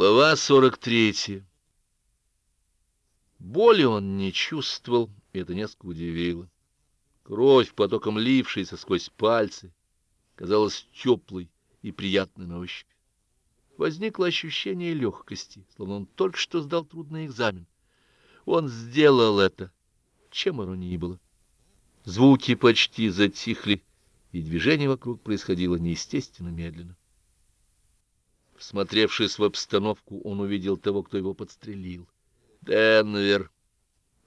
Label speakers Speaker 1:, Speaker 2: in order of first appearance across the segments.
Speaker 1: Глава 43. Боли он не чувствовал, и это несколько удивило. Кровь, потоком лившаяся сквозь пальцы, казалась теплой и приятной на ощупь. Возникло ощущение легкости, словно он только что сдал трудный экзамен. Он сделал это, чем оно ни было. Звуки почти затихли, и движение вокруг происходило неестественно медленно. Всмотревшись в обстановку, он увидел того, кто его подстрелил. Денвер.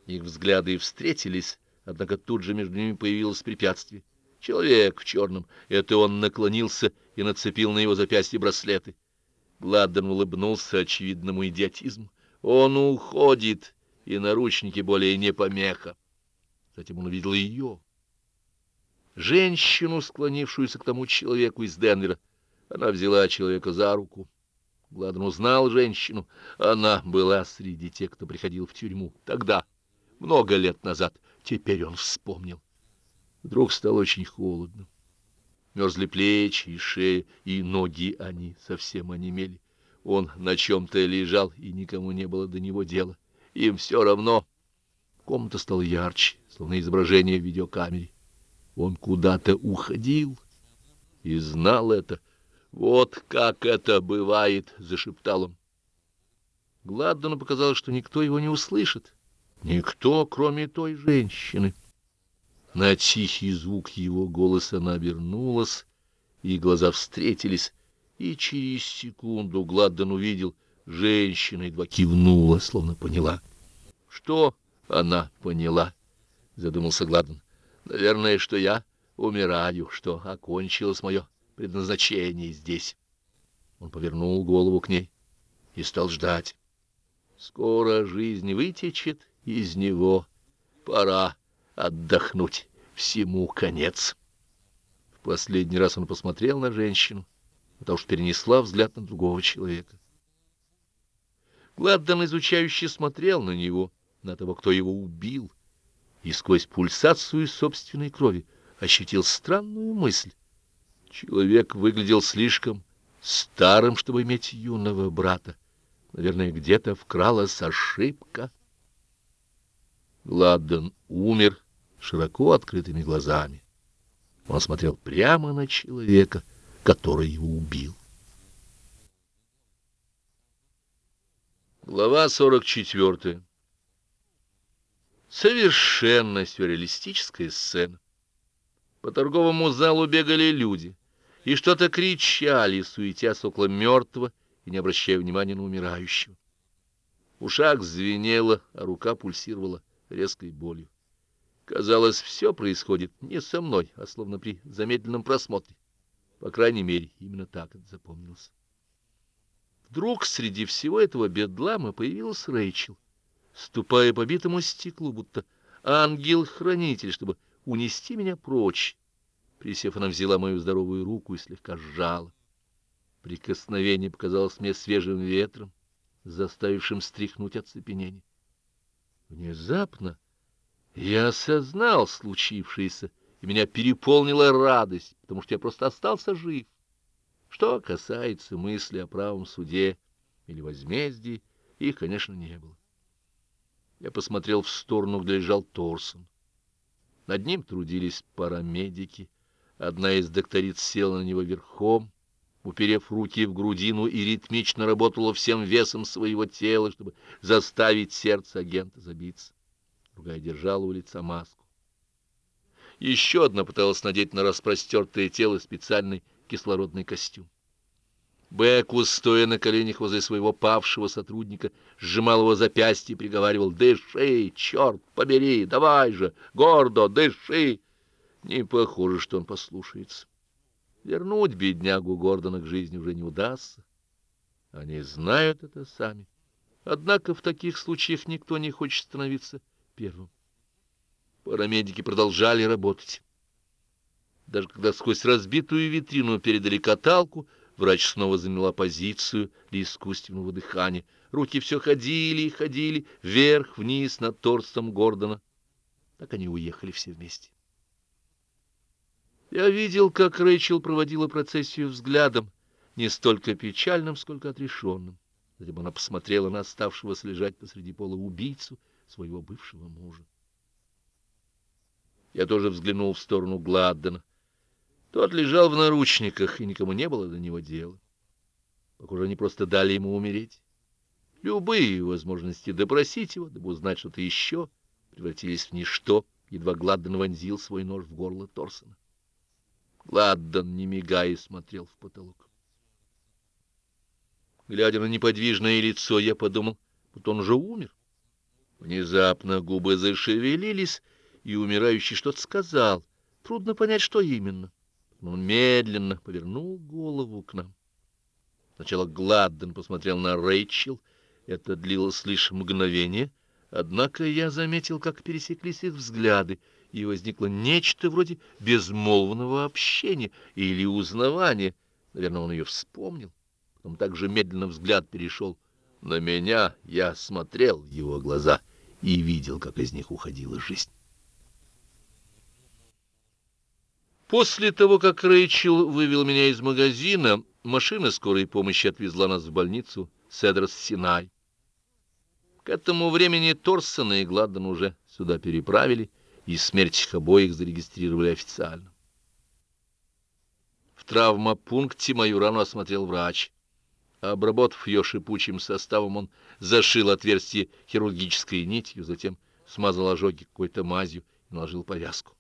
Speaker 1: Их взгляды встретились, однако тут же между ними появилось препятствие. Человек в черном. Это он наклонился и нацепил на его запястье браслеты. Гладден улыбнулся очевидному идиотизму. Он уходит, и наручники более не помеха. Затем он увидел ее. Женщину, склонившуюся к тому человеку из Денвера. Она взяла человека за руку. Гладен узнал женщину. Она была среди тех, кто приходил в тюрьму. Тогда, много лет назад. Теперь он вспомнил. Вдруг стало очень холодно. Мерзли плечи и шея, и ноги они совсем онемели. Он на чем-то лежал, и никому не было до него дела. Им все равно. Комната стала ярче, словно изображение в видеокамере. Он куда-то уходил и знал это. «Вот как это бывает!» — зашептал он. Гладдону показалось, что никто его не услышит. Никто, кроме той женщины. На тихий звук его голоса она обернулась, и глаза встретились, и через секунду Гладдон увидел, женщина едва кивнула, словно поняла. Что она поняла? — задумался Гладдон. — Наверное, что я умираю, что окончилось мое предназначение здесь. Он повернул голову к ней и стал ждать. Скоро жизнь вытечет из него. Пора отдохнуть. Всему конец. В последний раз он посмотрел на женщину, потому что перенесла взгляд на другого человека. Гладден изучающе смотрел на него, на того, кто его убил, и сквозь пульсацию собственной крови ощутил странную мысль. Человек выглядел слишком старым, чтобы иметь юного брата. Наверное, где-то вкралась ошибка. Гладден умер широко открытыми глазами. Он смотрел прямо на человека, который его убил. Глава 44. Совершенно сюрреалистическая сцена. По торговому залу бегали люди — и что-то кричали, суетясь около мертвого и не обращая внимания на умирающего. В ушах звенело, а рука пульсировала резкой болью. Казалось, все происходит не со мной, а словно при замедленном просмотре. По крайней мере, именно так это запомнилось. Вдруг среди всего этого бедлама появилась Рэйчел, ступая по битому стеклу, будто ангел-хранитель, чтобы унести меня прочь Присев, она взяла мою здоровую руку и слегка сжала. Прикосновение показалось мне свежим ветром, заставившим стряхнуть оцепенение. Внезапно я осознал случившееся, и меня переполнила радость, потому что я просто остался жив. Что касается мысли о правом суде или возмездии, их, конечно, не было. Я посмотрел в сторону, где лежал Торсон. Над ним трудились парамедики, Одна из докториц села на него верхом, уперев руки в грудину и ритмично работала всем весом своего тела, чтобы заставить сердце агента забиться. Другая держала у лица маску. Еще одна пыталась надеть на распростертое тело специальный кислородный костюм. Бекус, стоя на коленях возле своего павшего сотрудника, сжимал его запястье и приговаривал «Дыши, черт побери, давай же, гордо, дыши!» Не похоже, что он послушается. Вернуть беднягу Гордона к жизни уже не удастся. Они знают это сами. Однако в таких случаях никто не хочет становиться первым. Парамедики продолжали работать. Даже когда сквозь разбитую витрину передали каталку, врач снова заняла позицию для искусственного дыхания. Руки все ходили и ходили вверх-вниз над торсом Гордона. Так они уехали все вместе. Я видел, как Рэйчел проводила процессию взглядом, не столько печальным, сколько отрешенным. Затем она посмотрела на оставшегося лежать посреди пола убийцу своего бывшего мужа. Я тоже взглянул в сторону Гладдена. Тот лежал в наручниках, и никому не было до него дела. Похоже, они просто дали ему умереть. Любые возможности допросить его, дабы узнать что-то еще, превратились в ничто, едва Гладден вонзил свой нож в горло Торсона. Гладден, не мигая, смотрел в потолок. Глядя на неподвижное лицо, я подумал, будто он уже умер. Внезапно губы зашевелились, и умирающий что-то сказал. Трудно понять, что именно. Он медленно повернул голову к нам. Сначала Гладден посмотрел на Рэйчел. Это длилось лишь мгновение. Однако я заметил, как пересеклись их взгляды, и возникло нечто вроде безмолвного общения или узнавания. Наверное, он ее вспомнил. Потом также медленно взгляд перешел на меня. Я смотрел в его глаза и видел, как из них уходила жизнь. После того, как Рэйчел вывел меня из магазина, машина скорой помощи отвезла нас в больницу Седрос-Синай. К этому времени Торсона и Гладден уже сюда переправили, и смерть их обоих зарегистрировали официально. В травмопункте мою рану осмотрел врач. Обработав ее шипучим составом, он зашил отверстие хирургической нитью, затем смазал ожоги какой-то мазью и наложил повязку.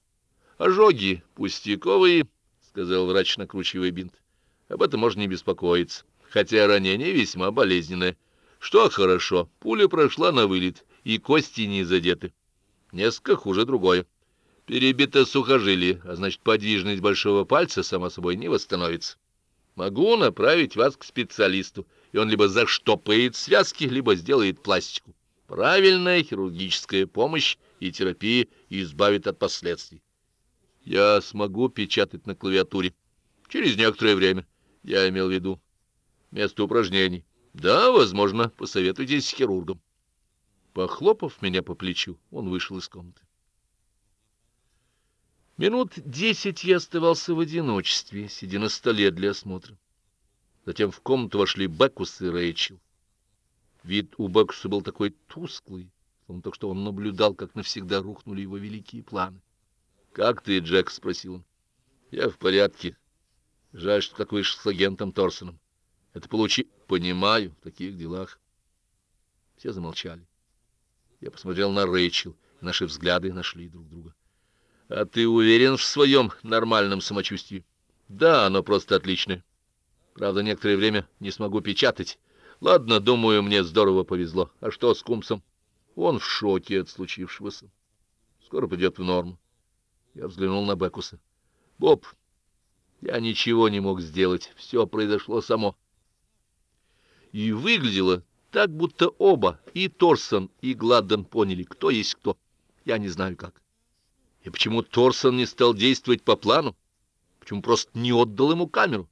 Speaker 1: Ожоги пустяковые, сказал врач, накручивая бинт. Об этом можно не беспокоиться, хотя ранение весьма болезненное. Что хорошо, пуля прошла на вылет, и кости не задеты. Несколько хуже другое. Перебито сухожилие, а значит, подвижность большого пальца сама собой не восстановится. Могу направить вас к специалисту, и он либо заштопает связки, либо сделает пластику. Правильная хирургическая помощь и терапия избавит от последствий. Я смогу печатать на клавиатуре. Через некоторое время. Я имел в виду место упражнений. Да, возможно, посоветуйтесь с хирургом. Похлопав меня по плечу, он вышел из комнаты. Минут десять я оставался в одиночестве, сидя на столе для осмотра. Затем в комнату вошли Бекус и Рэйчел. Вид у Бекуса был такой тусклый, словно только что он наблюдал, как навсегда рухнули его великие планы. «Как ты, Джек?» — спросил он. «Я в порядке. Жаль, что так вышел с агентом Торсоном. Это получи...» «Понимаю, в таких делах». Все замолчали. Я посмотрел на Рэйчел, наши взгляды нашли друг друга. «А ты уверен в своем нормальном самочувствии?» «Да, оно просто отличное. Правда, некоторое время не смогу печатать. Ладно, думаю, мне здорово повезло. А что с Кумсом?» «Он в шоке от случившегося. Скоро придет в норму. Я взглянул на Бекуса. «Боб, я ничего не мог сделать. Все произошло само». И выглядело так, будто оба, и Торсон, и Гладден поняли, кто есть кто. Я не знаю как. И почему Торсон не стал действовать по плану? Почему просто не отдал ему камеру,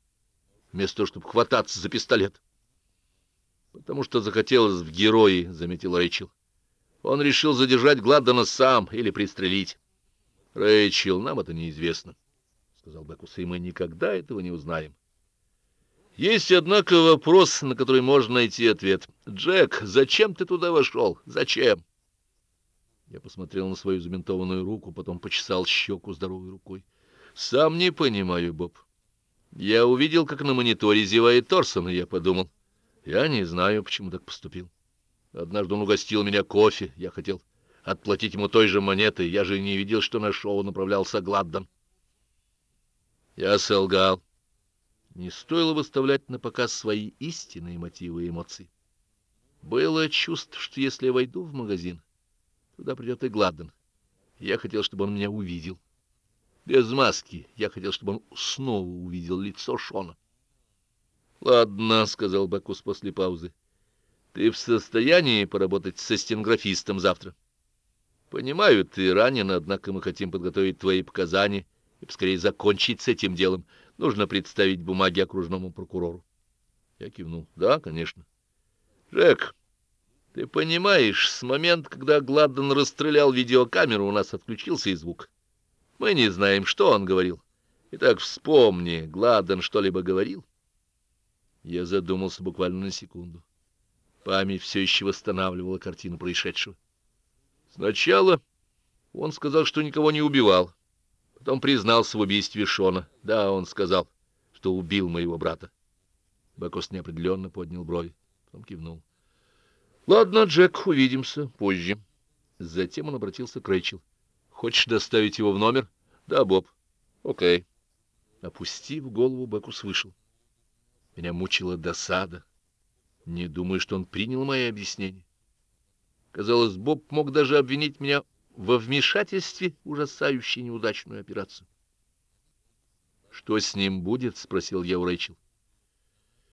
Speaker 1: вместо того, чтобы хвататься за пистолет? Потому что захотелось в герои, — заметил Рэйчел. Он решил задержать Гладдена сам или пристрелить. Рэйчел, нам это неизвестно, сказал Бекус, и мы никогда этого не узнаем. Есть, однако, вопрос, на который можно найти ответ. Джек, зачем ты туда вошел? Зачем? Я посмотрел на свою забинтованную руку, потом почесал щеку здоровой рукой. Сам не понимаю, Боб. Я увидел, как на мониторе зевает Торсон, и я подумал, я не знаю, почему так поступил. Однажды он угостил меня кофе, я хотел отплатить ему той же монетой. Я же не видел, что на шоу направлялся Гладден. Я солгал. Не стоило выставлять на показ свои истинные мотивы и эмоции. Было чувство, что если я войду в магазин, туда придет и Гладден. Я хотел, чтобы он меня увидел. Без маски. Я хотел, чтобы он снова увидел лицо Шона. «Ладно», — сказал Бакус после паузы. «Ты в состоянии поработать со стенографистом завтра?» Понимаю, ты ранен, однако мы хотим подготовить твои показания и поскорее закончить с этим делом. Нужно представить бумаги окружному прокурору. Я кивнул. Да, конечно. Джек, ты понимаешь, с момента, когда Гладден расстрелял видеокамеру, у нас отключился и звук. Мы не знаем, что он говорил. Итак, вспомни, Гладден что-либо говорил? Я задумался буквально на секунду. Память все еще восстанавливала картину происшедшего. Сначала он сказал, что никого не убивал. Потом признался в убийстве Шона. Да, он сказал, что убил моего брата. Бакос неопределенно поднял брови, потом кивнул. «Ладно, Джек, увидимся позже». Затем он обратился к Рэйчел. «Хочешь доставить его в номер?» «Да, Боб». «Окей». Опустив голову, Бакус вышел. Меня мучила досада. Не думаю, что он принял мои объяснения. Казалось, Боб мог даже обвинить меня во вмешательстве в ужасающую неудачную операцию. «Что с ним будет?» — спросил я у Рэйчел.